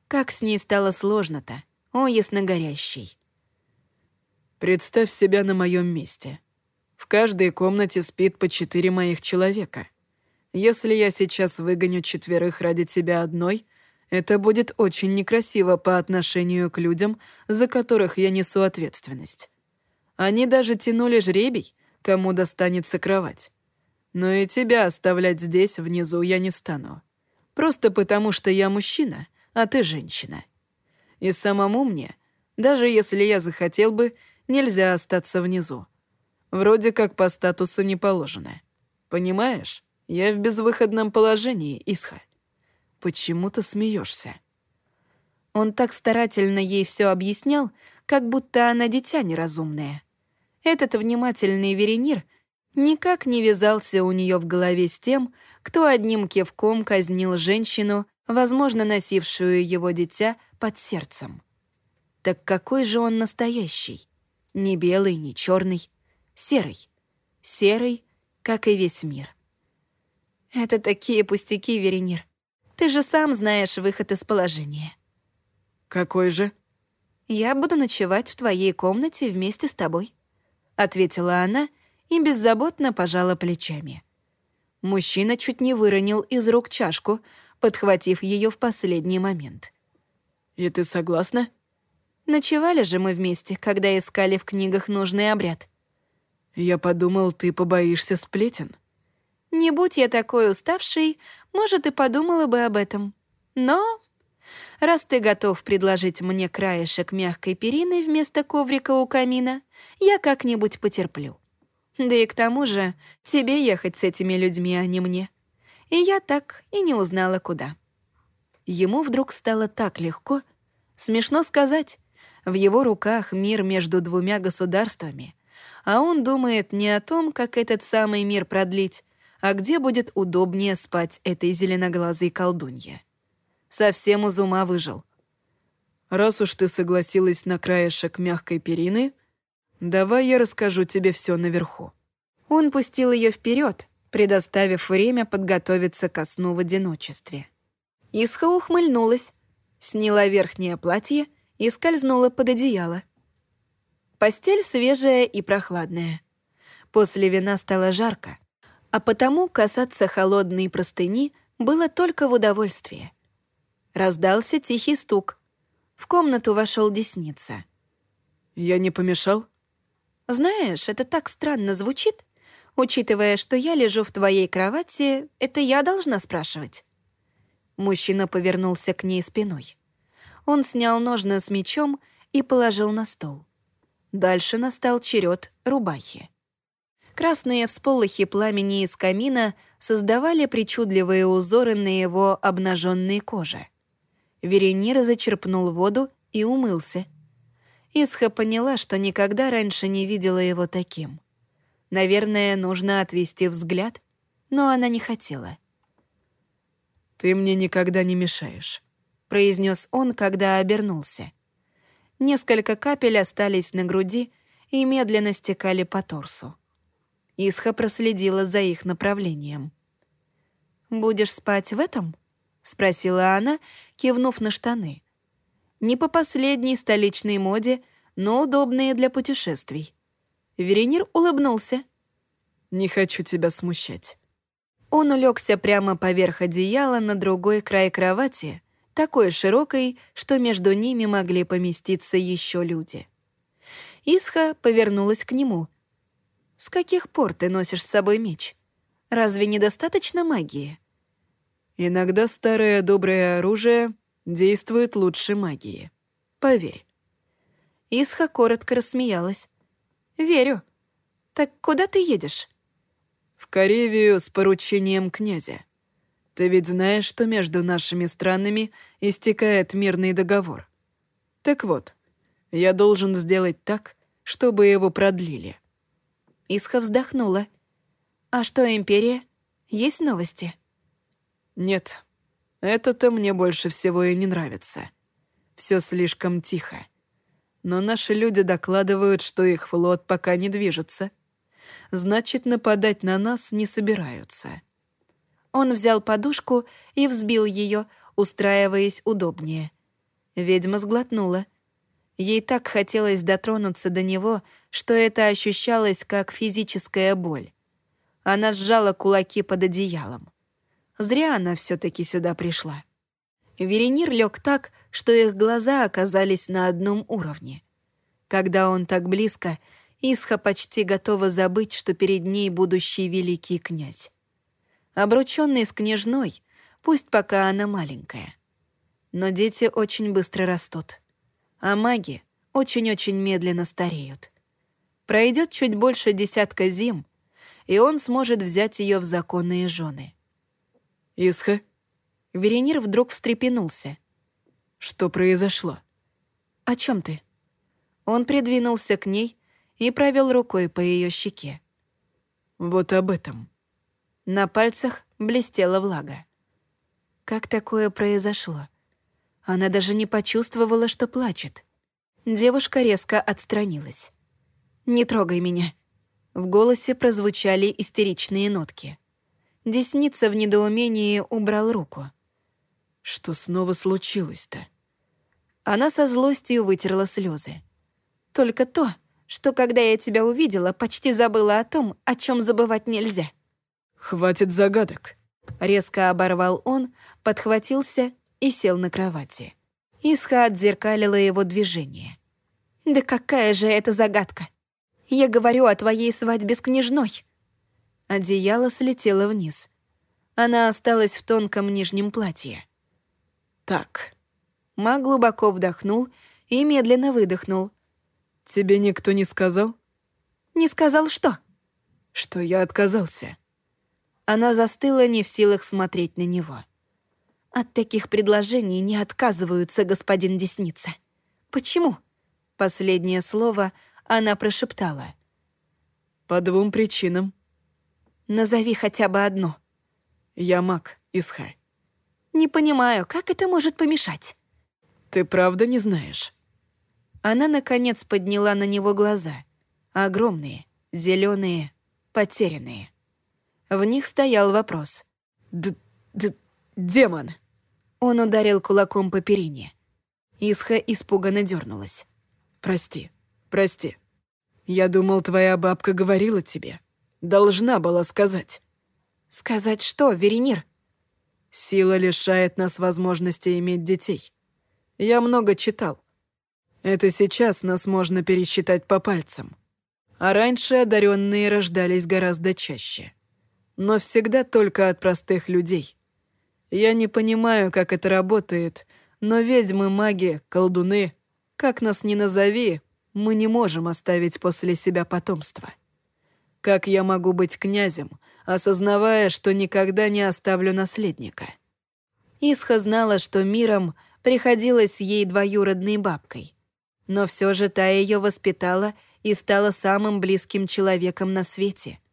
Как с ней стало сложно-то, о ясногорящий. «Представь себя на моем месте. В каждой комнате спит по четыре моих человека. Если я сейчас выгоню четверых ради тебя одной, это будет очень некрасиво по отношению к людям, за которых я несу ответственность. Они даже тянули жребий, кому достанется кровать. Но и тебя оставлять здесь, внизу, я не стану. Просто потому, что я мужчина, а ты женщина. И самому мне, даже если я захотел бы, нельзя остаться внизу. Вроде как по статусу не положено. Понимаешь, я в безвыходном положении, Исха. Почему ты смеешься? Он так старательно ей все объяснял, как будто она дитя неразумное. Этот внимательный веренир никак не вязался у нее в голове с тем, кто одним кивком казнил женщину, возможно, носившую его дитя под сердцем. Так какой же он настоящий? Не белый, не черный, серый. Серый, как и весь мир. Это такие пустяки, Веренир. Ты же сам знаешь выход из положения. Какой же? Я буду ночевать в твоей комнате вместе с тобой ответила она и беззаботно пожала плечами. Мужчина чуть не выронил из рук чашку, подхватив ее в последний момент. «И ты согласна?» Ночевали же мы вместе, когда искали в книгах нужный обряд. «Я подумал, ты побоишься сплетен». «Не будь я такой уставшей, может, и подумала бы об этом. Но раз ты готов предложить мне краешек мягкой перины вместо коврика у камина, я как-нибудь потерплю. Да и к тому же тебе ехать с этими людьми, а не мне. И я так и не узнала, куда. Ему вдруг стало так легко. Смешно сказать, в его руках мир между двумя государствами, а он думает не о том, как этот самый мир продлить, а где будет удобнее спать этой зеленоглазой колдунье. Совсем из ума выжил. «Раз уж ты согласилась на краешек мягкой перины, давай я расскажу тебе все наверху». Он пустил ее вперед, предоставив время подготовиться ко сну в одиночестве. Исха ухмыльнулась, сняла верхнее платье и скользнула под одеяло. Постель свежая и прохладная. После вина стало жарко, а потому касаться холодной простыни было только в удовольствие. Раздался тихий стук. В комнату вошел Десница. «Я не помешал?» «Знаешь, это так странно звучит. Учитывая, что я лежу в твоей кровати, это я должна спрашивать». Мужчина повернулся к ней спиной. Он снял ножны с мечом и положил на стол. Дальше настал черед рубахи. Красные всполохи пламени из камина создавали причудливые узоры на его обнаженной коже — Веренира зачерпнул воду и умылся. Исха поняла, что никогда раньше не видела его таким. Наверное, нужно отвести взгляд, но она не хотела. «Ты мне никогда не мешаешь», — произнес он, когда обернулся. Несколько капель остались на груди и медленно стекали по торсу. Исха проследила за их направлением. «Будешь спать в этом?» — спросила она, кивнув на штаны. Не по последней столичной моде, но удобные для путешествий. Веренир улыбнулся. Не хочу тебя смущать». Он улегся прямо поверх одеяла на другой край кровати, такой широкой, что между ними могли поместиться еще люди. Исха повернулась к нему. «С каких пор ты носишь с собой меч? Разве недостаточно магии?» «Иногда старое доброе оружие действует лучше магии. Поверь». Исха коротко рассмеялась. «Верю. Так куда ты едешь?» «В Каревию с поручением князя. Ты ведь знаешь, что между нашими странами истекает мирный договор. Так вот, я должен сделать так, чтобы его продлили». Исха вздохнула. «А что, Империя? Есть новости?» «Нет, это-то мне больше всего и не нравится. Все слишком тихо. Но наши люди докладывают, что их флот пока не движется. Значит, нападать на нас не собираются». Он взял подушку и взбил ее, устраиваясь удобнее. Ведьма сглотнула. Ей так хотелось дотронуться до него, что это ощущалось как физическая боль. Она сжала кулаки под одеялом. Зря она все таки сюда пришла. Веренир лег так, что их глаза оказались на одном уровне. Когда он так близко, Исха почти готова забыть, что перед ней будущий великий князь. Обрученный с княжной, пусть пока она маленькая. Но дети очень быстро растут, а маги очень-очень медленно стареют. Пройдет чуть больше десятка зим, и он сможет взять ее в законные жены. «Исха?» Веренир вдруг встрепенулся. «Что произошло?» «О чем ты?» Он придвинулся к ней и провел рукой по ее щеке. «Вот об этом». На пальцах блестела влага. Как такое произошло? Она даже не почувствовала, что плачет. Девушка резко отстранилась. «Не трогай меня». В голосе прозвучали истеричные нотки. Десница в недоумении убрал руку. «Что снова случилось-то?» Она со злостью вытерла слезы. «Только то, что когда я тебя увидела, почти забыла о том, о чем забывать нельзя». «Хватит загадок!» Резко оборвал он, подхватился и сел на кровати. Исха отзеркалила его движение. «Да какая же это загадка! Я говорю о твоей свадьбе с княжной!» Одеяло слетело вниз. Она осталась в тонком нижнем платье. «Так». Маг глубоко вдохнул и медленно выдохнул. «Тебе никто не сказал?» «Не сказал что?» «Что я отказался». Она застыла не в силах смотреть на него. От таких предложений не отказываются, господин Десница. Почему? Последнее слово она прошептала. По двум причинам. Назови хотя бы одну. Я маг, Исхай. Не понимаю, как это может помешать? Ты правда не знаешь? Она, наконец, подняла на него глаза. Огромные, зеленые, потерянные. В них стоял вопрос. Д -д «Демон!» Он ударил кулаком по перине. Исха испуганно дернулась. «Прости, прости. Я думал, твоя бабка говорила тебе. Должна была сказать». «Сказать что, Веренир?» «Сила лишает нас возможности иметь детей. Я много читал. Это сейчас нас можно пересчитать по пальцам. А раньше одаренные рождались гораздо чаще но всегда только от простых людей. Я не понимаю, как это работает, но ведьмы, маги, колдуны, как нас ни назови, мы не можем оставить после себя потомство. Как я могу быть князем, осознавая, что никогда не оставлю наследника? Исха знала, что миром приходилось ей двоюродной бабкой. Но все же та ее воспитала и стала самым близким человеком на свете —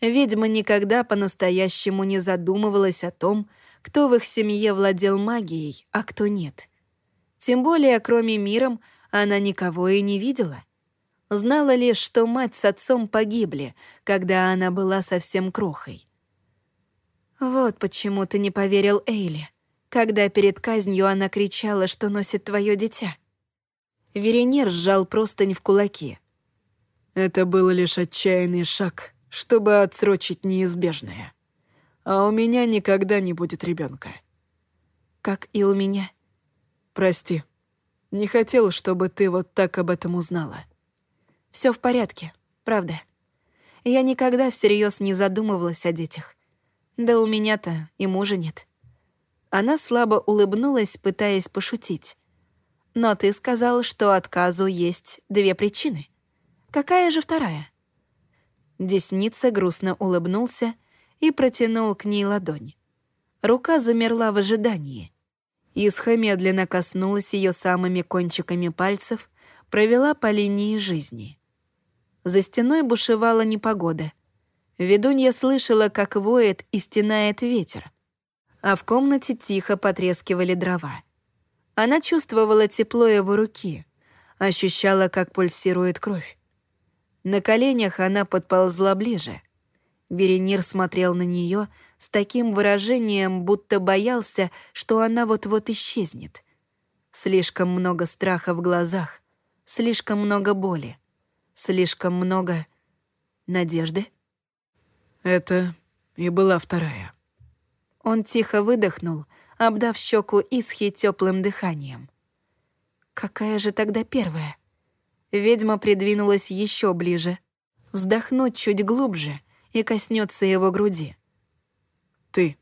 ведьма никогда по-настоящему не задумывалась о том, кто в их семье владел магией, а кто нет. Тем более, кроме миром, она никого и не видела. Знала лишь, что мать с отцом погибли, когда она была совсем крохой. «Вот почему ты не поверил Эйли, когда перед казнью она кричала, что носит твое дитя». Веренер сжал простынь в кулаки. «Это был лишь отчаянный шаг», чтобы отсрочить неизбежное. А у меня никогда не будет ребенка. Как и у меня. Прости. Не хотел, чтобы ты вот так об этом узнала. Все в порядке, правда. Я никогда всерьез не задумывалась о детях. Да у меня-то и мужа нет. Она слабо улыбнулась, пытаясь пошутить. Но ты сказал, что отказу есть две причины. Какая же вторая? Десница грустно улыбнулся и протянул к ней ладонь. Рука замерла в ожидании. Исха медленно коснулась ее самыми кончиками пальцев, провела по линии жизни. За стеной бушевала непогода. Ведунья слышала, как воет и стенает ветер. А в комнате тихо потрескивали дрова. Она чувствовала тепло его руки, ощущала, как пульсирует кровь. На коленях она подползла ближе. Веренир смотрел на нее с таким выражением, будто боялся, что она вот-вот исчезнет. Слишком много страха в глазах, слишком много боли, слишком много надежды. Это и была вторая. Он тихо выдохнул, обдав щеку Исхи теплым дыханием. Какая же тогда первая? Ведьма придвинулась еще ближе, вздохнуть чуть глубже и коснется его груди. «Ты».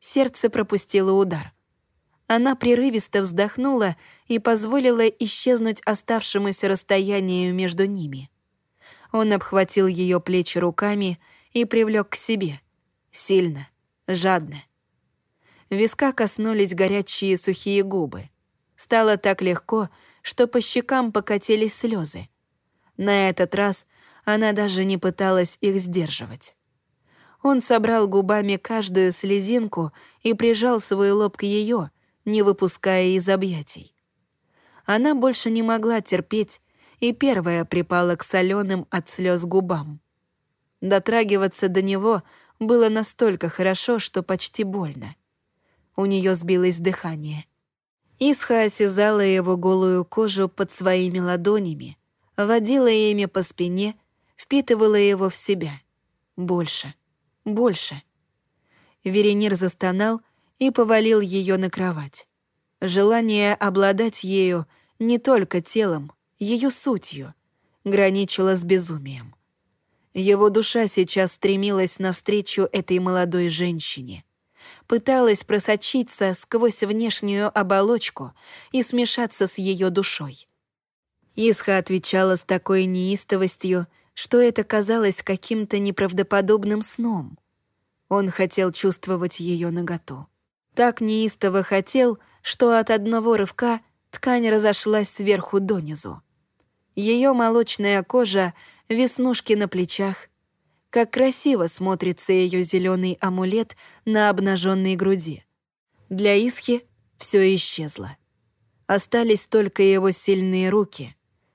Сердце пропустило удар. Она прерывисто вздохнула и позволила исчезнуть оставшемуся расстоянию между ними. Он обхватил ее плечи руками и привлек к себе. Сильно, жадно. Виска коснулись горячие сухие губы. Стало так легко, что по щекам покатились слезы. На этот раз она даже не пыталась их сдерживать. Он собрал губами каждую слезинку и прижал свой лоб к ее, не выпуская из объятий. Она больше не могла терпеть, и первая припала к соленым от слез губам. Дотрагиваться до него было настолько хорошо, что почти больно. У нее сбилось дыхание. Исха осязала его голую кожу под своими ладонями, водила ими по спине, впитывала его в себя. Больше, больше. Веренир застонал и повалил ее на кровать. Желание обладать ею не только телом, ее сутью, граничило с безумием. Его душа сейчас стремилась навстречу этой молодой женщине — пыталась просочиться сквозь внешнюю оболочку и смешаться с ее душой. Исха отвечала с такой неистовостью, что это казалось каким-то неправдоподобным сном. Он хотел чувствовать ее наготу. Так неистово хотел, что от одного рывка ткань разошлась сверху донизу. Ее молочная кожа, веснушки на плечах, как красиво смотрится ее зеленый амулет на обнаженной груди. Для Исхи все исчезло. Остались только его сильные руки,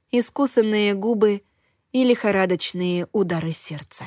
искусанные губы и лихорадочные удары сердца.